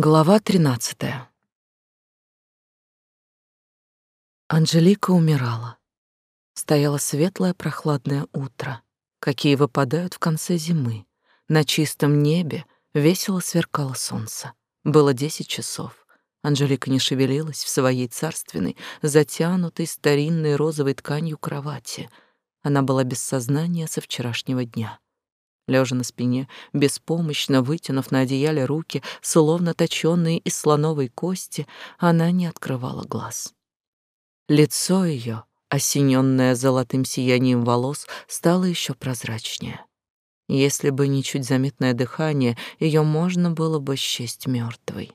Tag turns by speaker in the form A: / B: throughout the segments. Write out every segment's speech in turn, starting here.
A: Глава 13. Анжелика умирала. Стояло светлое прохладное утро, какие выпадают в конце зимы. На чистом небе весело сверкало солнце. Было десять часов. Анжелика не шевелилась в своей царственной, затянутой старинной розовой тканью кровати. Она была без сознания со вчерашнего дня лежа на спине, беспомощно вытянув на одеяле руки, словно точёные из слоновой кости, она не открывала глаз. Лицо ее, осененное золотым сиянием волос, стало еще прозрачнее. Если бы не чуть заметное дыхание, ее можно было бы счесть мертвой.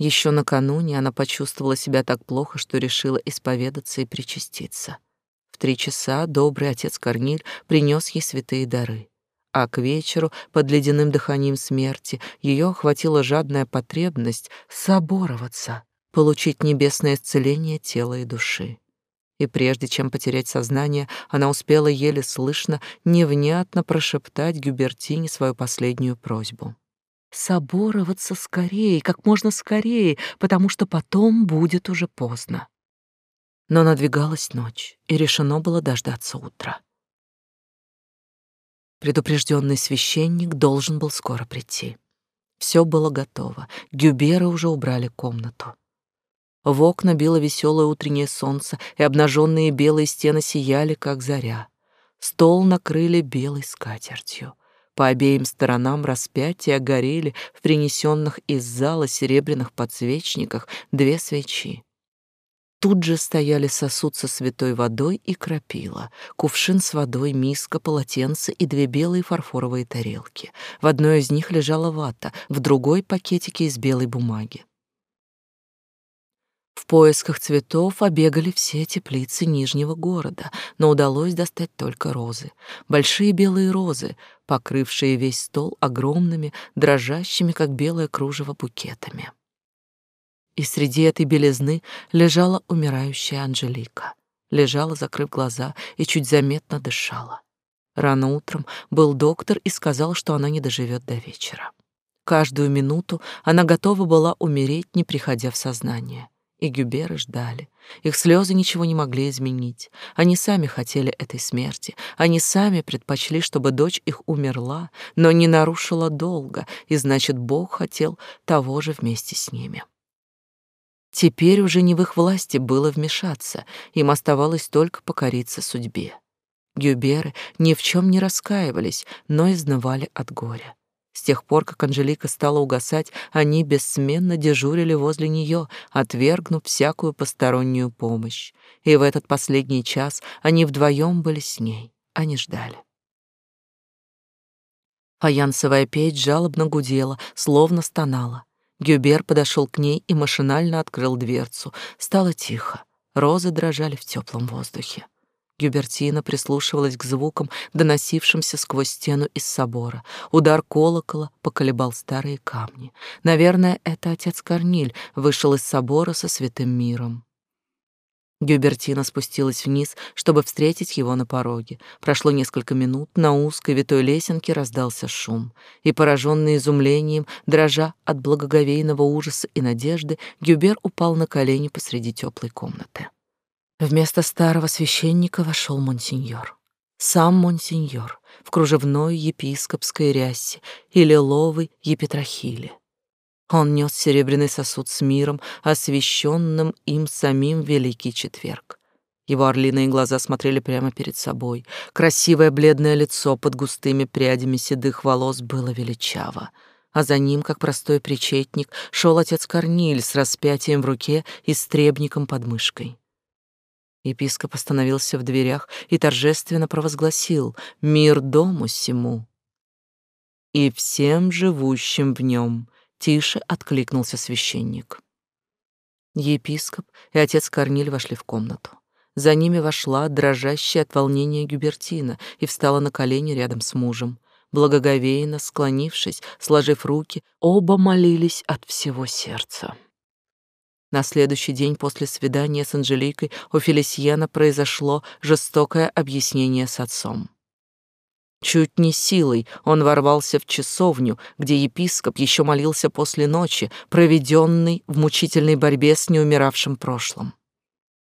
A: Еще накануне она почувствовала себя так плохо, что решила исповедаться и причаститься. В три часа добрый отец Корниль принес ей святые дары а к вечеру, под ледяным дыханием смерти, ее охватила жадная потребность собороваться, получить небесное исцеление тела и души. И прежде чем потерять сознание, она успела еле слышно, невнятно прошептать Гюбертине свою последнюю просьбу. «Собороваться скорее, как можно скорее, потому что потом будет уже поздно». Но надвигалась ночь, и решено было дождаться утра. Предупрежденный священник должен был скоро прийти. Все было готово. Гюберы уже убрали комнату. В окна било веселое утреннее солнце, и обнаженные белые стены сияли, как заря. Стол накрыли белой скатертью. По обеим сторонам распятия горели в принесенных из зала серебряных подсвечниках две свечи. Тут же стояли сосуд со святой водой и крапила, кувшин с водой, миска, полотенце и две белые фарфоровые тарелки. В одной из них лежала вата, в другой — пакетики из белой бумаги. В поисках цветов обегали все теплицы Нижнего города, но удалось достать только розы. Большие белые розы, покрывшие весь стол огромными, дрожащими, как белое кружево, букетами. И среди этой белизны лежала умирающая Анжелика. Лежала, закрыв глаза, и чуть заметно дышала. Рано утром был доктор и сказал, что она не доживет до вечера. Каждую минуту она готова была умереть, не приходя в сознание. И Гюберы ждали. Их слезы ничего не могли изменить. Они сами хотели этой смерти. Они сами предпочли, чтобы дочь их умерла, но не нарушила долга, и значит, Бог хотел того же вместе с ними. Теперь уже не в их власти было вмешаться, им оставалось только покориться судьбе. Гюберы ни в чем не раскаивались, но изнывали от горя. С тех пор, как Анжелика стала угасать, они бессменно дежурили возле нее, отвергнув всякую постороннюю помощь. И в этот последний час они вдвоем были с ней, они ждали. Фаянсовая печь жалобно гудела, словно стонала. Гюбер подошел к ней и машинально открыл дверцу. Стало тихо. Розы дрожали в теплом воздухе. Гюбертина прислушивалась к звукам, доносившимся сквозь стену из собора. Удар колокола поколебал старые камни. Наверное, это отец Корниль вышел из собора со святым миром. Гюбертина спустилась вниз, чтобы встретить его на пороге. Прошло несколько минут, на узкой витой лесенке раздался шум, и, пораженный изумлением, дрожа от благоговейного ужаса и надежды, Гюбер упал на колени посреди теплой комнаты. Вместо старого священника вошел монсеньор. Сам монсеньор в кружевной епископской рясе и лиловой епитрахиле. Он нес серебряный сосуд с миром, освященным им самим Великий Четверг. Его орлиные глаза смотрели прямо перед собой. Красивое бледное лицо под густыми прядями седых волос было величаво. А за ним, как простой причетник, шел отец Корниль с распятием в руке и с требником под мышкой. Епископ остановился в дверях и торжественно провозгласил «Мир дому сему!» и всем живущим в нем, Тише откликнулся священник. Епископ и отец Корниль вошли в комнату. За ними вошла дрожащая от волнения Гюбертина и встала на колени рядом с мужем. Благоговейно склонившись, сложив руки, оба молились от всего сердца. На следующий день после свидания с Анжеликой у Фелисьена произошло жестокое объяснение с отцом. Чуть не силой он ворвался в часовню, где епископ еще молился после ночи, проведенной в мучительной борьбе с неумиравшим прошлым.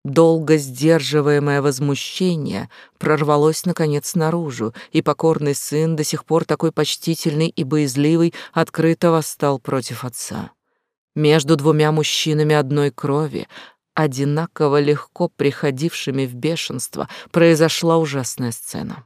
A: Долго сдерживаемое возмущение прорвалось наконец наружу, и покорный сын, до сих пор такой почтительный и боязливый, открыто восстал против отца. Между двумя мужчинами одной крови, одинаково легко приходившими в бешенство, произошла ужасная сцена.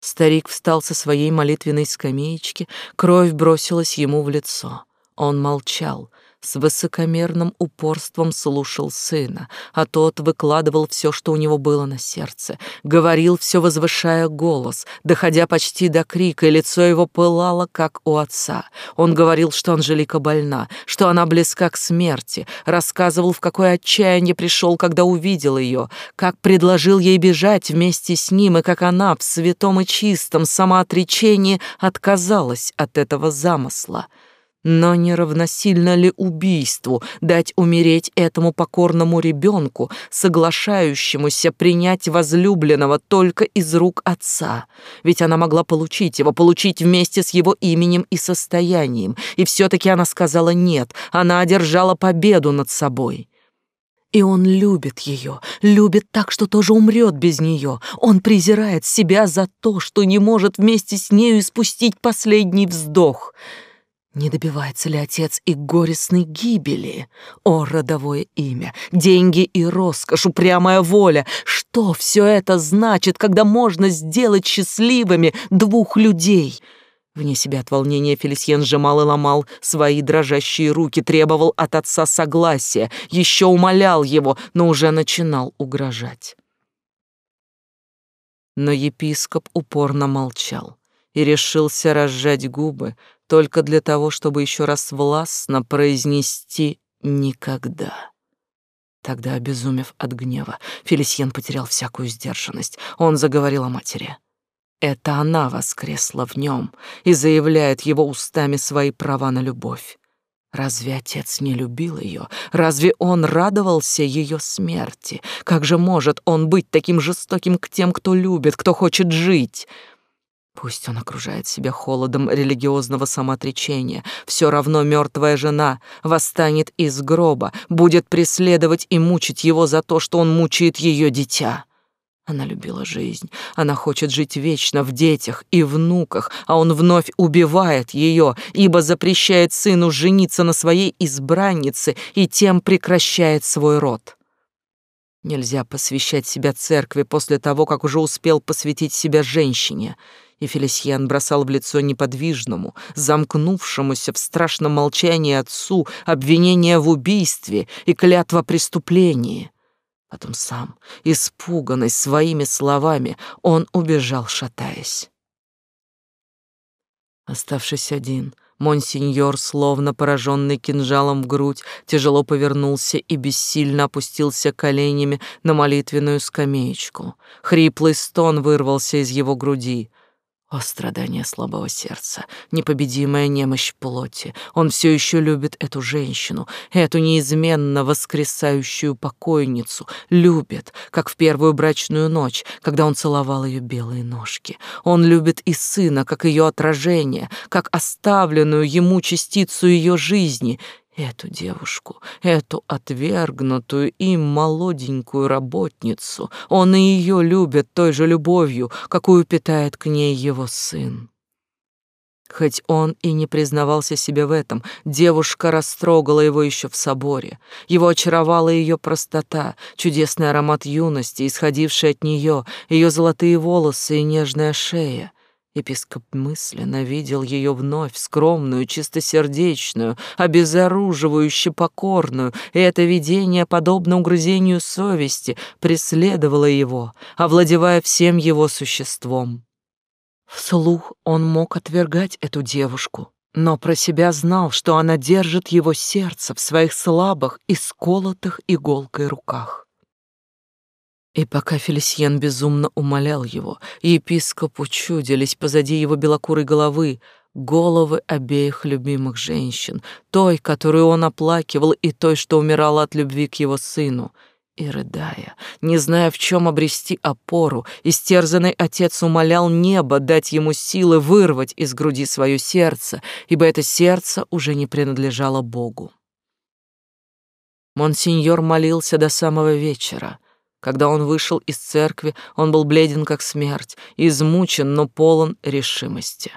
A: Старик встал со своей молитвенной скамеечки, кровь бросилась ему в лицо. Он молчал, с высокомерным упорством слушал сына, а тот выкладывал все, что у него было на сердце, говорил все, возвышая голос, доходя почти до крика, и лицо его пылало, как у отца. Он говорил, что Анжелика больна, что она близка к смерти, рассказывал, в какое отчаяние пришел, когда увидел ее, как предложил ей бежать вместе с ним, и как она в святом и чистом самоотречении отказалась от этого замысла. Но не равносильно ли убийству дать умереть этому покорному ребенку, соглашающемуся принять возлюбленного только из рук отца? Ведь она могла получить его, получить вместе с его именем и состоянием. И все-таки она сказала «нет», она одержала победу над собой. И он любит ее, любит так, что тоже умрет без нее. Он презирает себя за то, что не может вместе с нею испустить последний вздох — не добивается ли отец и горестной гибели? О, родовое имя, деньги и роскошь, упрямая воля. Что все это значит, когда можно сделать счастливыми двух людей? Вне себя от волнения Фелисьен сжимал и ломал свои дрожащие руки, требовал от отца согласия, еще умолял его, но уже начинал угрожать. Но епископ упорно молчал и решился разжать губы, только для того, чтобы еще раз властно произнести «никогда». Тогда, обезумев от гнева, Фелисьен потерял всякую сдержанность. Он заговорил о матери. Это она воскресла в нем и заявляет его устами свои права на любовь. Разве отец не любил ее? Разве он радовался ее смерти? Как же может он быть таким жестоким к тем, кто любит, кто хочет жить? Пусть он окружает себя холодом религиозного самоотречения, все равно мертвая жена восстанет из гроба, будет преследовать и мучить его за то, что он мучает ее дитя. Она любила жизнь, она хочет жить вечно в детях и внуках, а он вновь убивает ее, ибо запрещает сыну жениться на своей избраннице и тем прекращает свой род. Нельзя посвящать себя церкви после того, как уже успел посвятить себя женщине — и Фелисьян бросал в лицо неподвижному, замкнувшемуся в страшном молчании отцу обвинение в убийстве и клятва преступлении. Потом сам, испуганный своими словами, он убежал, шатаясь. Оставшись один, Монсеньор, словно пораженный кинжалом в грудь, тяжело повернулся и бессильно опустился коленями на молитвенную скамеечку. Хриплый стон вырвался из его груди. О, страдание слабого сердца, непобедимая немощь плоти. Он все еще любит эту женщину, эту неизменно воскресающую покойницу. Любит, как в первую брачную ночь, когда он целовал ее белые ножки. Он любит и сына, как ее отражение, как оставленную ему частицу ее жизни — Эту девушку, эту отвергнутую им молоденькую работницу, он и ее любит той же любовью, какую питает к ней его сын. Хоть он и не признавался себе в этом, девушка растрогала его еще в соборе. Его очаровала ее простота, чудесный аромат юности, исходивший от нее, ее золотые волосы и нежная шея. Епископ мысленно видел ее вновь, скромную, чистосердечную, обезоруживающе покорную, и это видение, подобно угрызению совести, преследовало его, овладевая всем его существом. Вслух он мог отвергать эту девушку, но про себя знал, что она держит его сердце в своих слабых и сколотых иголкой руках. И пока Фелисьен безумно умолял его, епископу чудились позади его белокурой головы головы обеих любимых женщин, той, которую он оплакивал, и той, что умирала от любви к его сыну. и рыдая, не зная, в чем обрести опору, истерзанный отец умолял небо дать ему силы вырвать из груди свое сердце, ибо это сердце уже не принадлежало Богу. Монсеньор молился до самого вечера. Когда он вышел из церкви, он был бледен как смерть, измучен, но полон решимости.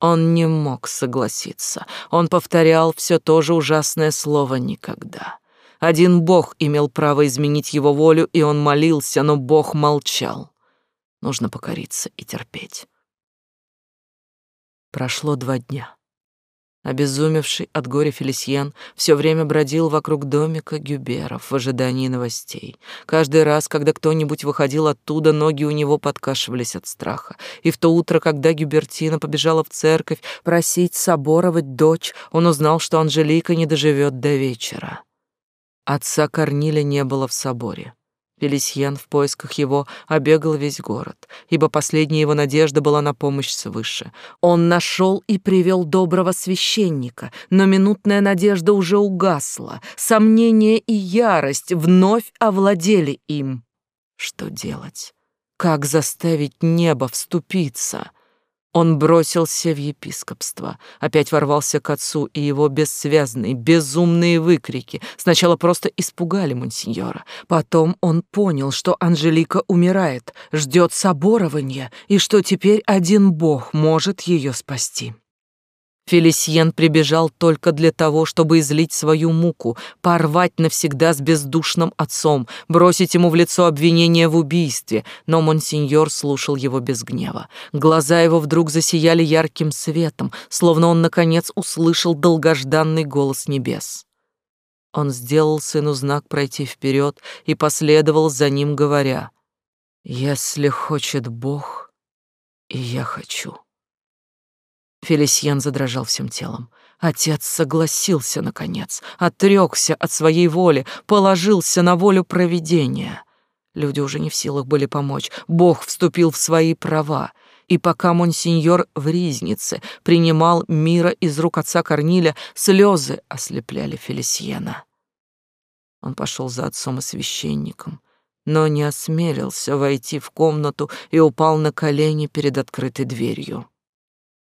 A: Он не мог согласиться. Он повторял все то же ужасное слово «никогда». Один Бог имел право изменить его волю, и он молился, но Бог молчал. Нужно покориться и терпеть. Прошло два дня. Обезумевший от горя Фелисьен все время бродил вокруг домика Гюберов в ожидании новостей. Каждый раз, когда кто-нибудь выходил оттуда, ноги у него подкашивались от страха. И в то утро, когда Гюбертина побежала в церковь просить соборовать дочь, он узнал, что Анжелика не доживет до вечера. Отца Корниля не было в соборе. Фелисьен в поисках его обегал весь город, ибо последняя его надежда была на помощь свыше. Он нашел и привел доброго священника, но минутная надежда уже угасла, сомнение и ярость вновь овладели им. Что делать? Как заставить небо вступиться? Он бросился в епископство, опять ворвался к отцу, и его бессвязные, безумные выкрики сначала просто испугали монсеньора. Потом он понял, что Анжелика умирает, ждет соборования, и что теперь один бог может ее спасти. Фелисьен прибежал только для того, чтобы излить свою муку, порвать навсегда с бездушным отцом, бросить ему в лицо обвинение в убийстве, но монсеньор слушал его без гнева. Глаза его вдруг засияли ярким светом, словно он, наконец, услышал долгожданный голос небес. Он сделал сыну знак пройти вперед и последовал за ним, говоря, «Если хочет Бог, и я хочу». Фелисьен задрожал всем телом. Отец согласился, наконец, отрекся от своей воли, положился на волю провидения. Люди уже не в силах были помочь. Бог вступил в свои права. И пока монсеньор в Ризнице принимал мира из рук отца Корниля, слезы ослепляли Фелисьена. Он пошел за отцом и священником, но не осмелился войти в комнату и упал на колени перед открытой дверью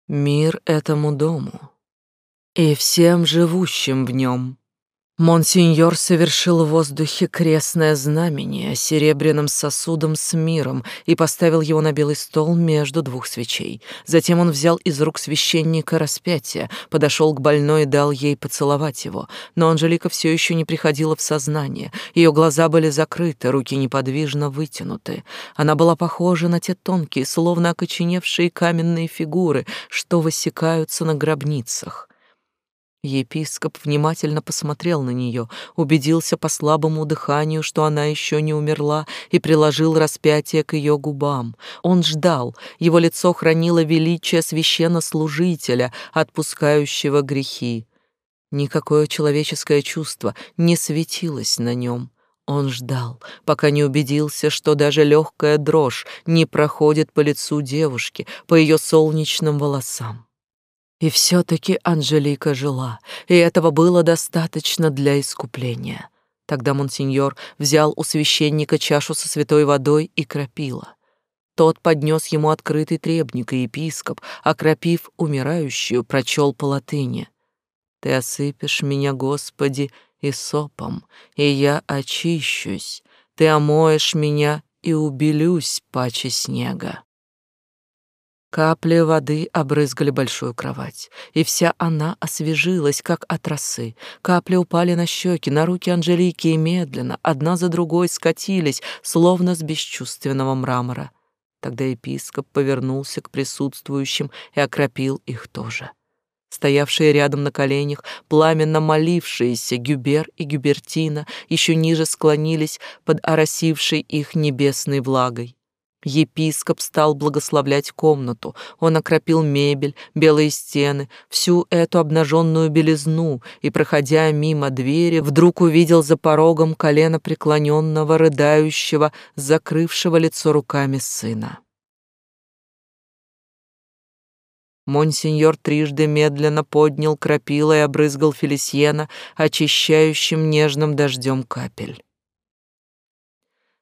A: мир этому дому и всем живущим в нем. Монсеньор совершил в воздухе крестное знамение серебряным сосудом с миром и поставил его на белый стол между двух свечей. Затем он взял из рук священника распятие, подошел к больной и дал ей поцеловать его. Но Анжелика все еще не приходила в сознание. Ее глаза были закрыты, руки неподвижно вытянуты. Она была похожа на те тонкие, словно окоченевшие каменные фигуры, что высекаются на гробницах. Епископ внимательно посмотрел на нее, убедился по слабому дыханию, что она еще не умерла, и приложил распятие к ее губам. Он ждал, его лицо хранило величие священнослужителя, отпускающего грехи. Никакое человеческое чувство не светилось на нем. Он ждал, пока не убедился, что даже легкая дрожь не проходит по лицу девушки, по ее солнечным волосам. И все-таки Анжелика жила, и этого было достаточно для искупления. Тогда монсеньор взял у священника чашу со святой водой и крапила. Тот поднес ему открытый требник, и епископ, окропив умирающую, прочел по латыни. «Ты осыпешь меня, Господи, и сопом, и я очищусь. Ты омоешь меня, и убелюсь паче снега». Капли воды обрызгали большую кровать, и вся она освежилась, как от росы. Капли упали на щеки, на руки Анжелики и медленно, одна за другой, скатились, словно с бесчувственного мрамора. Тогда епископ повернулся к присутствующим и окропил их тоже. Стоявшие рядом на коленях, пламенно молившиеся Гюбер и Гюбертина еще ниже склонились под оросившей их небесной влагой. Епископ стал благословлять комнату. Он окропил мебель, белые стены, всю эту обнаженную белизну, и, проходя мимо двери, вдруг увидел за порогом колено преклоненного, рыдающего, закрывшего лицо руками сына. Монсеньор трижды медленно поднял крапила и обрызгал Фелисьена очищающим нежным дождем капель.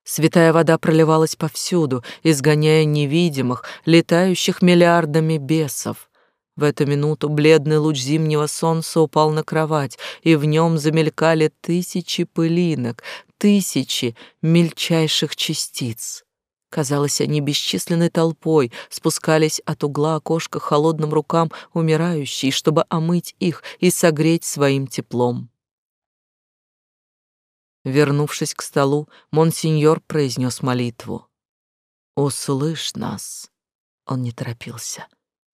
A: Святая вода проливалась повсюду, изгоняя невидимых, летающих миллиардами бесов. В эту минуту бледный луч зимнего солнца упал на кровать, и в нем замелькали тысячи пылинок, тысячи мельчайших частиц. Казалось, они бесчисленной толпой спускались от угла окошка холодным рукам умирающей, чтобы омыть их и согреть своим теплом. Вернувшись к столу, монсеньор произнес молитву. «Услышь нас!» Он не торопился.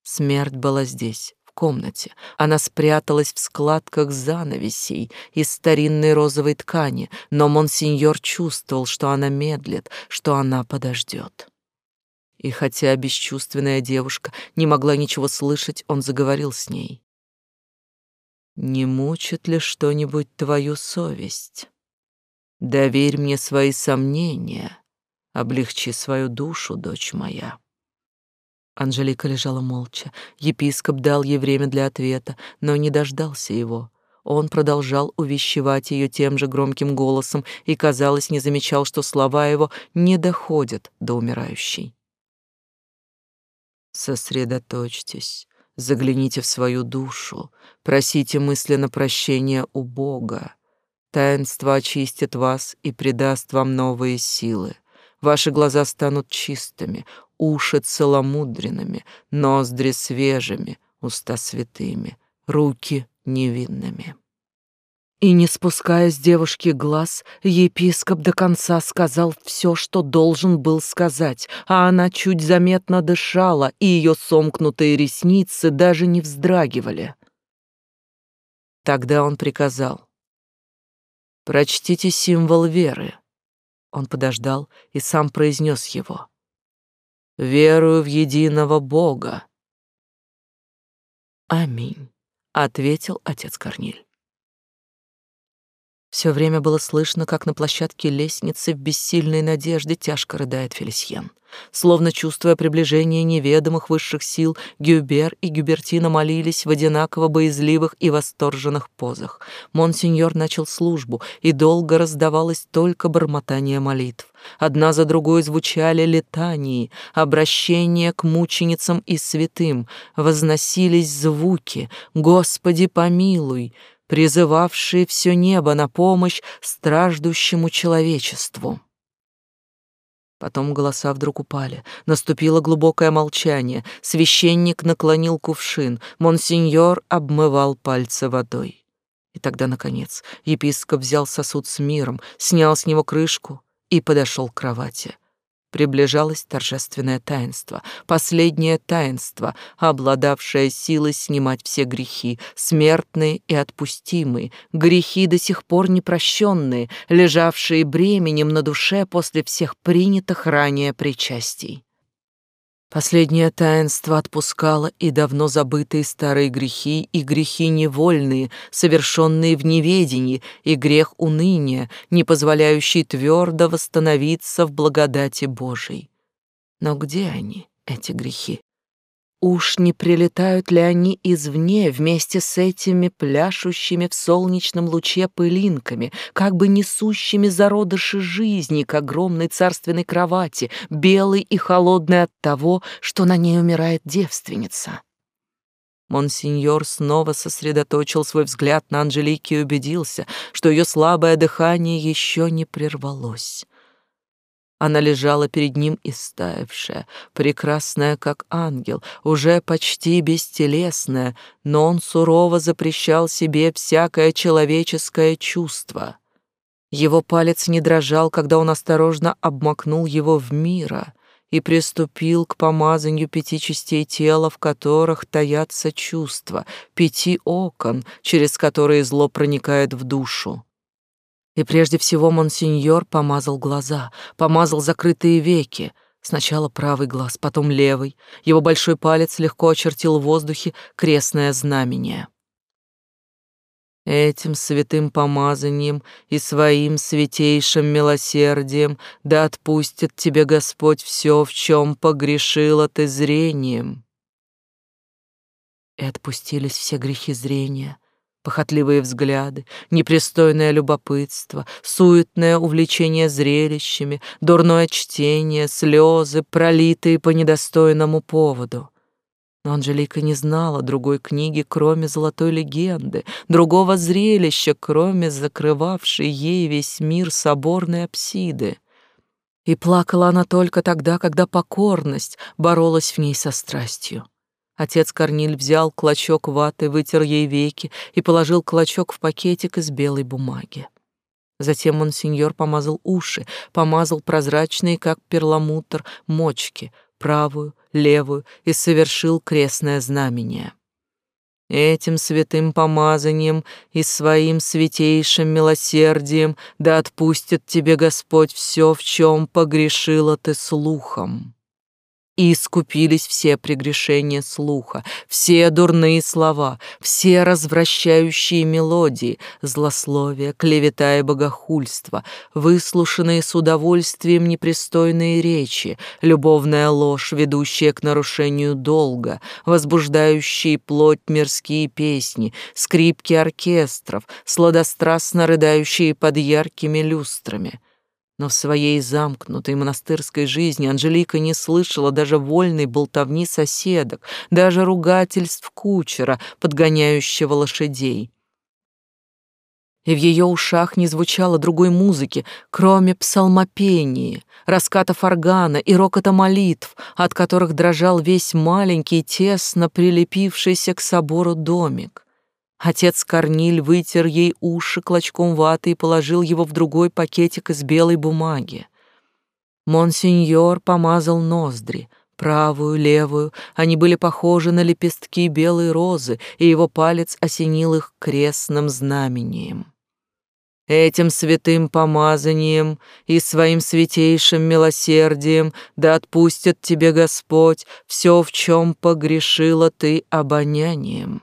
A: Смерть была здесь, в комнате. Она спряталась в складках занавесей из старинной розовой ткани, но монсеньор чувствовал, что она медлит, что она подождет. И хотя бесчувственная девушка не могла ничего слышать, он заговорил с ней. «Не мучит ли что-нибудь твою совесть?» Доверь мне свои сомнения, облегчи свою душу, дочь моя. Анжелика лежала молча. Епископ дал ей время для ответа, но не дождался его. Он продолжал увещевать ее тем же громким голосом и, казалось, не замечал, что слова его не доходят до умирающей. Сосредоточьтесь, загляните в свою душу, просите мысленно прощения у Бога. Таинство очистит вас и придаст вам новые силы. Ваши глаза станут чистыми, уши целомудренными, ноздри свежими, уста святыми, руки невинными. И не спуская с девушки глаз, епископ до конца сказал все, что должен был сказать, а она чуть заметно дышала, и ее сомкнутые ресницы даже не вздрагивали. Тогда он приказал Прочтите символ веры. Он подождал и сам произнес его. Верую в единого Бога. Аминь, ответил отец Корниль. Все время было слышно, как на площадке лестницы в бессильной надежде тяжко рыдает Фелисьен. Словно чувствуя приближение неведомых высших сил, Гюбер и Гюбертина молились в одинаково боязливых и восторженных позах. Монсеньор начал службу, и долго раздавалось только бормотание молитв. Одна за другой звучали летании, обращения к мученицам и святым, возносились звуки «Господи, помилуй!», призывавшие все небо на помощь страждущему человечеству. Потом голоса вдруг упали. Наступило глубокое молчание. Священник наклонил кувшин. Монсеньор обмывал пальцы водой. И тогда, наконец, епископ взял сосуд с миром, снял с него крышку и подошел к кровати. Приближалось торжественное таинство, последнее таинство, обладавшее силой снимать все грехи, смертные и отпустимые, грехи до сих пор непрощенные, лежавшие бременем на душе после всех принятых ранее причастий. Последнее таинство отпускало и давно забытые старые грехи, и грехи невольные, совершенные в неведении, и грех уныния, не позволяющий твердо восстановиться в благодати Божией. Но где они, эти грехи? Уж не прилетают ли они извне вместе с этими пляшущими в солнечном луче пылинками, как бы несущими зародыши жизни к огромной царственной кровати, белой и холодной от того, что на ней умирает девственница? Монсеньор снова сосредоточил свой взгляд на Анжелике и убедился, что ее слабое дыхание еще не прервалось. Она лежала перед ним истаявшая, прекрасная, как ангел, уже почти бестелесная, но он сурово запрещал себе всякое человеческое чувство. Его палец не дрожал, когда он осторожно обмакнул его в мира и приступил к помазанию пяти частей тела, в которых таятся чувства, пяти окон, через которые зло проникает в душу. И прежде всего монсеньор помазал глаза, помазал закрытые веки, сначала правый глаз, потом левый. Его большой палец легко очертил в воздухе крестное знамение. Этим святым помазанием и своим святейшим милосердием да отпустит тебе Господь все, в чем погрешила ты зрением. И отпустились все грехи зрения, Похотливые взгляды, непристойное любопытство, суетное увлечение зрелищами, дурное чтение, слезы, пролитые по недостойному поводу. Но Анжелика не знала другой книги, кроме золотой легенды, другого зрелища, кроме закрывавшей ей весь мир соборной апсиды. И плакала она только тогда, когда покорность боролась в ней со страстью. Отец Корниль взял клочок ваты, вытер ей веки и положил клочок в пакетик из белой бумаги. Затем монсеньор помазал уши, помазал прозрачные, как перламутр, мочки, правую, левую и совершил крестное знамение. Этим святым помазанием и своим святейшим милосердием да отпустит тебе Господь все, в чем погрешила ты слухом и искупились все прегрешения слуха, все дурные слова, все развращающие мелодии, злословие, клевета и богохульство, выслушанные с удовольствием непристойные речи, любовная ложь, ведущая к нарушению долга, возбуждающие плоть мирские песни, скрипки оркестров, сладострастно рыдающие под яркими люстрами — но в своей замкнутой монастырской жизни Анжелика не слышала даже вольной болтовни соседок, даже ругательств кучера, подгоняющего лошадей. И в ее ушах не звучало другой музыки, кроме псалмопении, раскатов органа и рокота молитв, от которых дрожал весь маленький, тесно прилепившийся к собору домик. Отец Корниль вытер ей уши клочком ваты и положил его в другой пакетик из белой бумаги. Монсеньор помазал ноздри, правую, левую, они были похожи на лепестки белой розы, и его палец осенил их крестным знамением. Этим святым помазанием и своим святейшим милосердием да отпустит тебе Господь все, в чем погрешила ты обонянием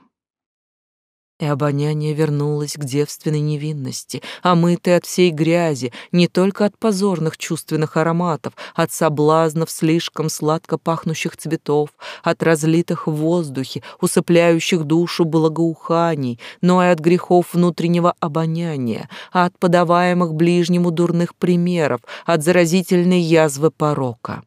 A: и обоняние вернулось к девственной невинности, омытой от всей грязи, не только от позорных чувственных ароматов, от соблазнов слишком сладко пахнущих цветов, от разлитых в воздухе, усыпляющих душу благоуханий, но и от грехов внутреннего обоняния, от подаваемых ближнему дурных примеров, от заразительной язвы порока.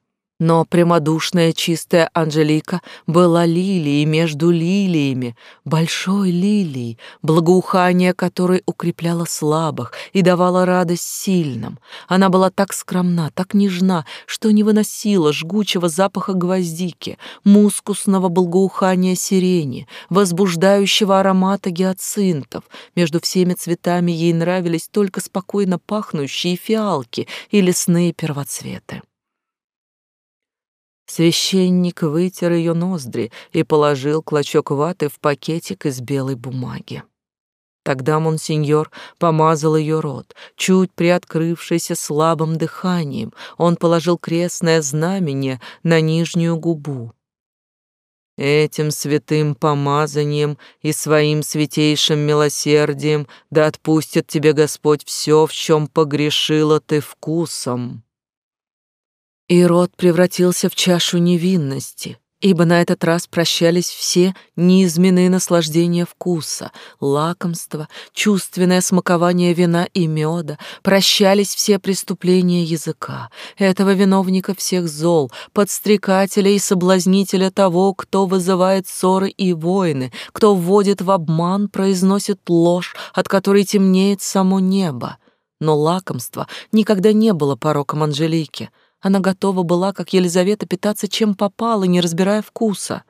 A: Но прямодушная чистая Анжелика была лилией между лилиями, большой лилией, благоухание которой укрепляло слабых и давало радость сильным. Она была так скромна, так нежна, что не выносила жгучего запаха гвоздики, мускусного благоухания сирени, возбуждающего аромата гиацинтов. Между всеми цветами ей нравились только спокойно пахнущие фиалки и лесные первоцветы. Священник вытер ее ноздри и положил клочок ваты в пакетик из белой бумаги. Тогда монсеньор помазал ее рот, чуть приоткрывшийся слабым дыханием. Он положил крестное знамение на нижнюю губу. Этим святым помазанием и своим святейшим милосердием да отпустит тебе Господь все, в чем погрешила ты вкусом. И рот превратился в чашу невинности, ибо на этот раз прощались все неизменные наслаждения вкуса, лакомства, чувственное смакование вина и меда, прощались все преступления языка, этого виновника всех зол, подстрекателя и соблазнителя того, кто вызывает ссоры и войны, кто вводит в обман, произносит ложь, от которой темнеет само небо. Но лакомство никогда не было пороком Анжелики — она готова была, как Елизавета, питаться чем попало, не разбирая вкуса.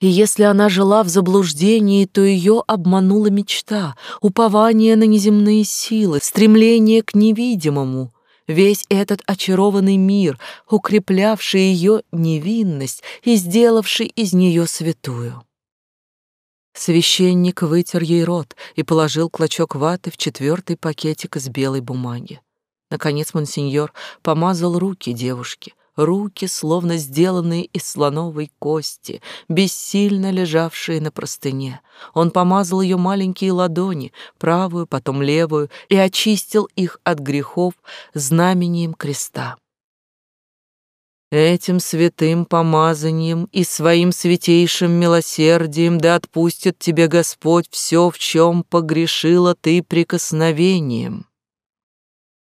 A: И если она жила в заблуждении, то ее обманула мечта, упование на неземные силы, стремление к невидимому. Весь этот очарованный мир, укреплявший ее невинность и сделавший из нее святую. Священник вытер ей рот и положил клочок ваты в четвертый пакетик из белой бумаги. Наконец монсеньор помазал руки девушки, руки, словно сделанные из слоновой кости, бессильно лежавшие на простыне. Он помазал ее маленькие ладони, правую, потом левую, и очистил их от грехов знамением креста. Этим святым помазанием и своим святейшим милосердием да отпустит тебе Господь все, в чем погрешила ты прикосновением.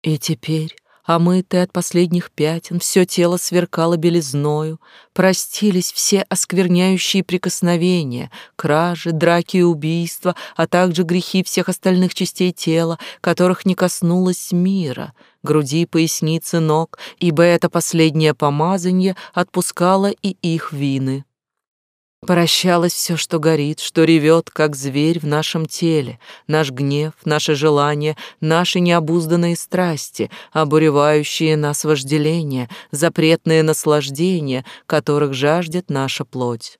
A: И теперь омытое от последних пятен, все тело сверкало белизною, простились все оскверняющие прикосновения, кражи, драки и убийства, а также грехи всех остальных частей тела, которых не коснулось мира, груди, поясницы, ног, ибо это последнее помазание отпускало и их вины. Прощалось все, что горит, что ревет, как зверь в нашем теле, наш гнев, наши желания, наши необузданные страсти, обуревающие нас вожделения, запретные наслаждения, которых жаждет наша плоть.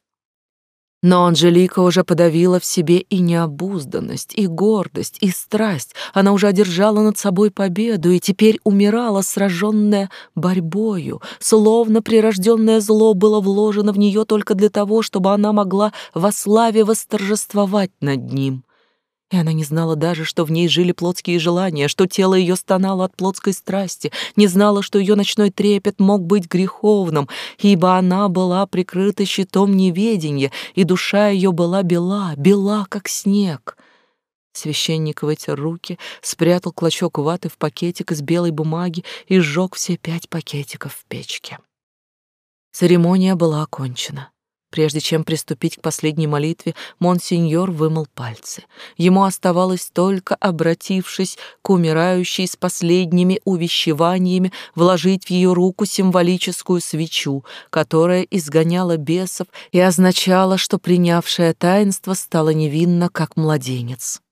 A: Но Анжелика уже подавила в себе и необузданность, и гордость, и страсть. Она уже одержала над собой победу и теперь умирала, сраженная борьбою. Словно прирожденное зло было вложено в нее только для того, чтобы она могла во славе восторжествовать над ним и она не знала даже, что в ней жили плотские желания, что тело ее стонало от плотской страсти, не знала, что ее ночной трепет мог быть греховным, ибо она была прикрыта щитом неведения, и душа ее была бела, бела, как снег. Священник вытер руки, спрятал клочок ваты в пакетик из белой бумаги и сжег все пять пакетиков в печке. Церемония была окончена. Прежде чем приступить к последней молитве, монсеньор вымыл пальцы. Ему оставалось только, обратившись к умирающей с последними увещеваниями, вложить в ее руку символическую свечу, которая изгоняла бесов и означала, что принявшее таинство стало невинно, как младенец.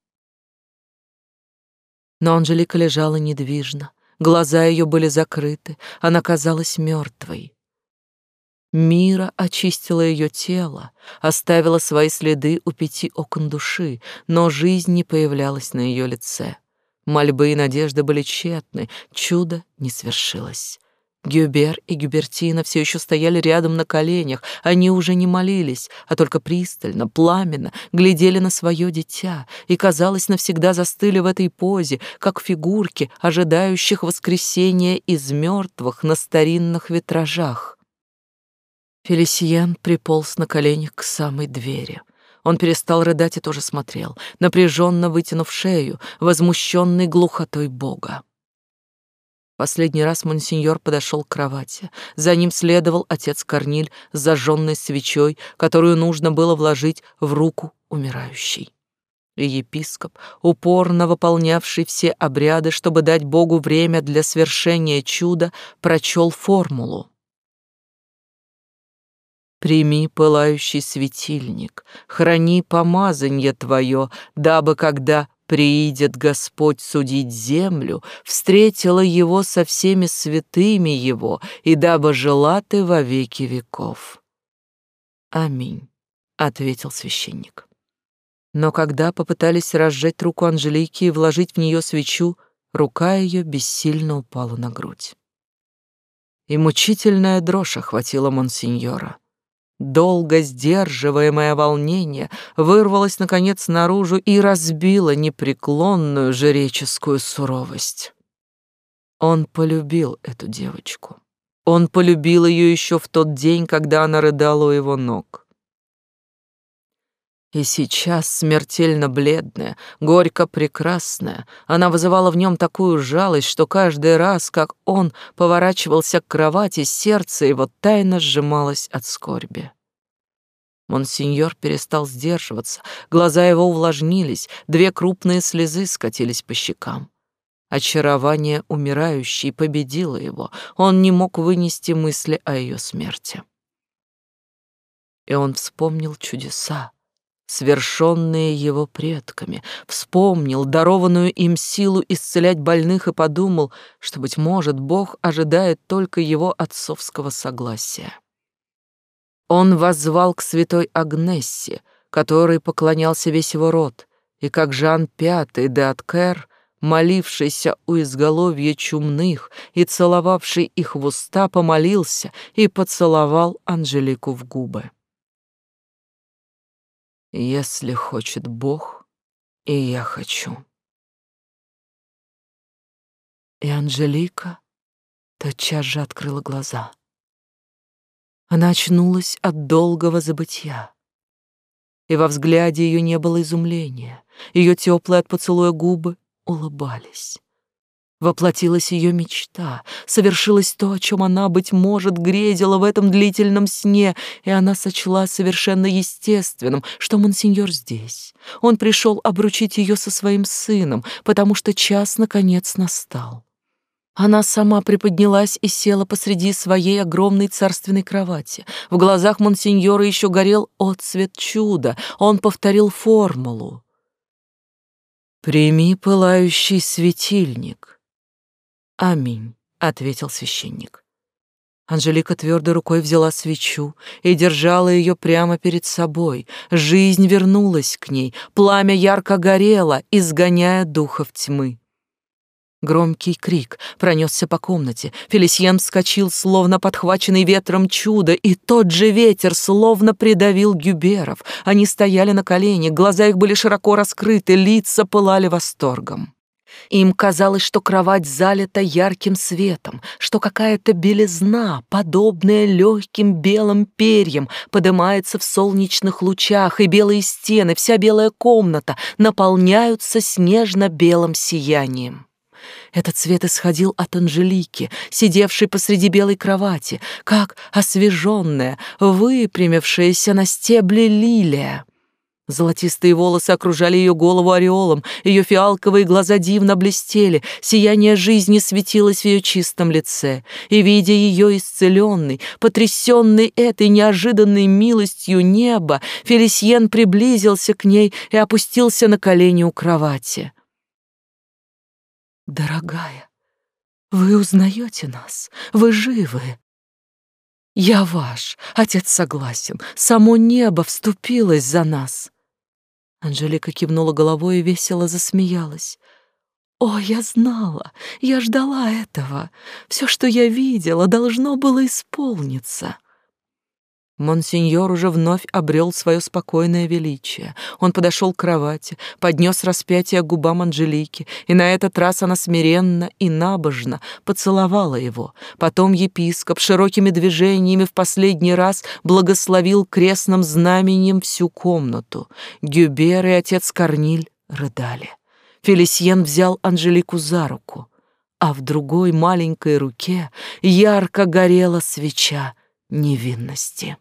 A: Но Анжелика лежала недвижно, глаза ее были закрыты, она казалась мертвой. Мира очистила ее тело, оставила свои следы у пяти окон души, но жизнь не появлялась на ее лице. Мольбы и надежды были тщетны, чудо не свершилось. Гюбер и Гюбертина все еще стояли рядом на коленях, они уже не молились, а только пристально, пламенно глядели на свое дитя и, казалось, навсегда застыли в этой позе, как фигурки, ожидающих воскресения из мертвых на старинных витражах. Фелисиен приполз на коленях к самой двери. Он перестал рыдать и тоже смотрел, напряженно вытянув шею, возмущенный глухотой Бога. Последний раз монсеньор подошел к кровати. За ним следовал отец Корниль с зажженной свечой, которую нужно было вложить в руку умирающей. И епископ, упорно выполнявший все обряды, чтобы дать Богу время для свершения чуда, прочел формулу. Прими пылающий светильник, храни помазанье твое, дабы, когда приидет Господь судить землю, встретила его со всеми святыми его, и дабы жила ты во веки веков. Аминь, — ответил священник. Но когда попытались разжать руку Анжелики и вложить в нее свечу, рука ее бессильно упала на грудь. И мучительная дрожь охватила монсеньора. Долго сдерживаемое волнение вырвалось, наконец, наружу и разбило непреклонную жреческую суровость. Он полюбил эту девочку. Он полюбил ее еще в тот день, когда она рыдала у его ног. И сейчас, смертельно бледная, горько прекрасная, она вызывала в нем такую жалость, что каждый раз, как он поворачивался к кровати, сердце его тайно сжималось от скорби. Монсеньор перестал сдерживаться, глаза его увлажнились, две крупные слезы скатились по щекам. Очарование умирающей победило его, он не мог вынести мысли о ее смерти. И он вспомнил чудеса, свершенные его предками, вспомнил дарованную им силу исцелять больных и подумал, что, быть может, Бог ожидает только его отцовского согласия. Он воззвал к святой Агнессе, которой поклонялся весь его род, и как Жан Пятый де Аткер, молившийся у изголовья чумных и целовавший их в уста, помолился и поцеловал Анжелику в губы. Если хочет Бог, и я хочу. И Анжелика тотчас же открыла глаза. Она очнулась от долгого забытья. И во взгляде ее не было изумления. Ее теплые от поцелуя губы улыбались. Воплотилась ее мечта, совершилось то, о чем она, быть может, грезила в этом длительном сне, и она сочла совершенно естественным, что монсеньор здесь. Он пришел обручить ее со своим сыном, потому что час, наконец, настал. Она сама приподнялась и села посреди своей огромной царственной кровати. В глазах монсеньора еще горел отцвет чуда. Он повторил формулу. «Прими пылающий светильник». «Аминь», — ответил священник. Анжелика твердой рукой взяла свечу и держала ее прямо перед собой. Жизнь вернулась к ней, пламя ярко горело, изгоняя духов тьмы. Громкий крик пронесся по комнате. Фелисьен вскочил, словно подхваченный ветром чудо, и тот же ветер словно придавил гюберов. Они стояли на коленях, глаза их были широко раскрыты, лица пылали восторгом. Им казалось, что кровать залита ярким светом, что какая-то белизна, подобная легким белым перьям, поднимается в солнечных лучах, и белые стены, вся белая комната наполняются снежно-белым сиянием. Этот цвет исходил от Анжелики, сидевшей посреди белой кровати, как освеженная, выпрямившаяся на стебле лилия. Золотистые волосы окружали ее голову ореолом, ее фиалковые глаза дивно блестели, сияние жизни светилось в ее чистом лице. И, видя ее исцеленной, потрясенный этой неожиданной милостью неба, Фелисьен приблизился к ней и опустился на колени у кровати. Дорогая, вы узнаете нас, вы живы. Я ваш, отец согласен, само небо вступилось за нас. Анжелика кивнула головой и весело засмеялась. О, я знала, я ждала этого. Все, что я видела, должно было исполниться. Монсеньор уже вновь обрел свое спокойное величие. Он подошел к кровати, поднес распятие к губам Анжелики, и на этот раз она смиренно и набожно поцеловала его. Потом епископ широкими движениями в последний раз благословил крестным знаменем всю комнату. Гюбер и отец Корниль рыдали. Фелисьен взял Анжелику за руку, а в другой маленькой руке ярко горела свеча невинности.